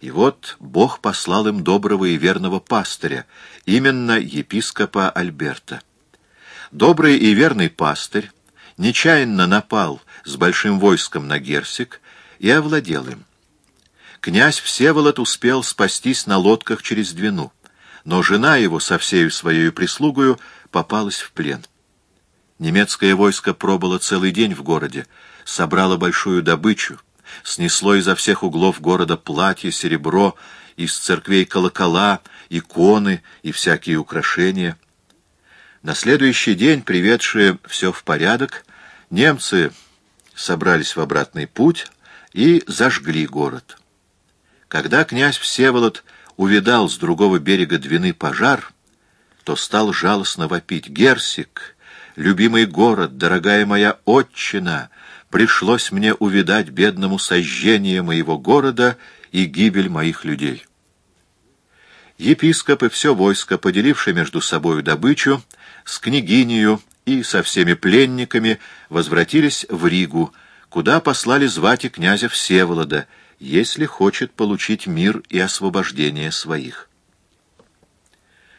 И вот Бог послал им доброго и верного пастыря, именно епископа Альберта. Добрый и верный пастырь нечаянно напал с большим войском на Герсик и овладел им. Князь Всеволод успел спастись на лодках через Двину, но жена его со всею своей прислугою попалась в плен. Немецкое войско пробыло целый день в городе, собрало большую добычу, снесло изо всех углов города платье, серебро, из церквей колокола, иконы и всякие украшения. На следующий день, приведшие все в порядок, немцы собрались в обратный путь и зажгли город. Когда князь Всеволод увидал с другого берега Двины пожар, то стал жалостно вопить. «Герсик, любимый город, дорогая моя отчина, пришлось мне увидать бедному сожжение моего города и гибель моих людей». Епископ и все войско, поделившие между собою добычу, с княгинею и со всеми пленниками возвратились в Ригу, куда послали звать и князя Всеволода, если хочет получить мир и освобождение своих.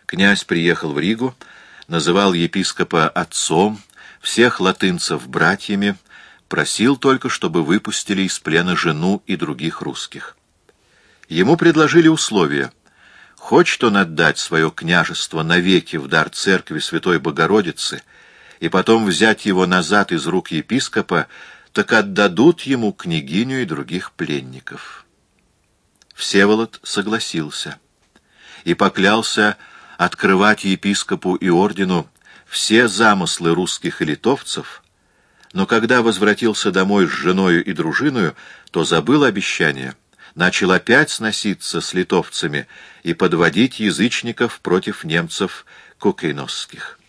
Князь приехал в Ригу, называл епископа отцом, всех латынцев братьями, просил только, чтобы выпустили из плена жену и других русских. Ему предложили условия — Хочет он отдать свое княжество навеки в дар церкви Святой Богородицы и потом взять его назад из рук епископа, так отдадут ему княгиню и других пленников. Всеволод согласился и поклялся открывать епископу и ордену все замыслы русских и литовцев, но когда возвратился домой с женою и дружиною, то забыл обещание — начал опять сноситься с литовцами и подводить язычников против немцев кукейносских.